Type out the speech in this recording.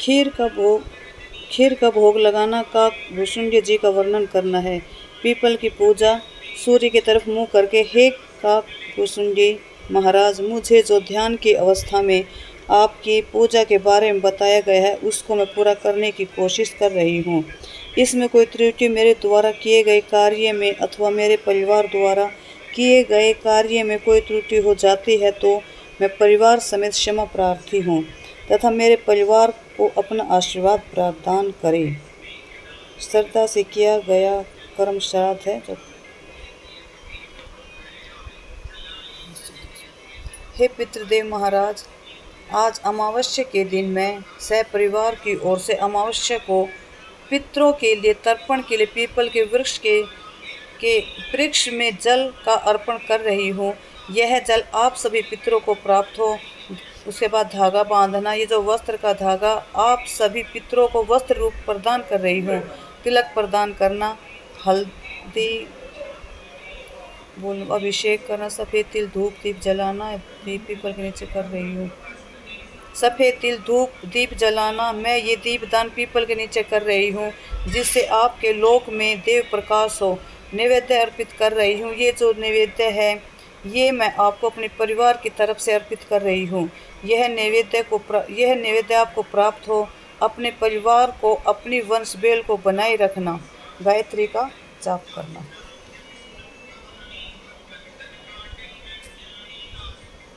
खीर का भोग, खीर का भोग लगाना का भुसुंडी जी का वर्णन करना है। पीपल की पूजा, सूर्य की तरफ़ मुँह करके, हे का भुसुंडी महाराज, मुझे जो ध्यान की अवस्था में आपकी पूजा के बारे में बताया गया है, उसको मैं पूरा करने की कोशिश कर रही हूँ। इसमें कोई त्रुटि मेरे द्वारा किए गए कार्य में अथवा मेरे परिवार द्वारा किए गए कार्य में कोई त्रुटि हो जाती है तो मैं परिवार समेत क्षमा प्रार्थी हूँ। तथा मेरे परिवार को अपना आशीर्वाद प्रदान करें। श्रद्धा से किया गया कर्म श्राद्ध है। जो हे पितृदेव महाराज, आज अमावस्या के दिन मैं सहपरिवार की ओर से अमावस्या को पितरों के लिए, तर्पण के लिए, पीपल के वृक्ष के के वृक्ष में जल का अर्पण कर रही हूँ। यह जल आप सभी पितरों को प्राप्त हो। उसके बाद धागा बांधना, ये जो वस्त्र का धागा, आप सभी पितरों को वस्त्र रूप प्रदान कर रही हूँ। तिलक प्रदान करना, हल्दी बोल अभिषेक करना, सफ़ेद तिल धूप दीप जलाना, दीप पीपल के नीचे कर रही हूँ। सफ़ेद तिल धूप दीप जलाना, मैं ये दीप दान पीपल के नीचे कर रही हूँ, जिससे आपके लोक में देव प्रकाश हो। नैवेद्य अर्पित कर रही हूँ। ये जो नैवेद्य है ये मैं आपको अपने परिवार की तरफ़ से अर्पित कर रही हूँ। यह नैवेद्य को यह नैवेद्य आपको प्राप्त हो। अपने परिवार को, अपनी वंशबेल को बनाए रखना। गायत्री का जाप करना।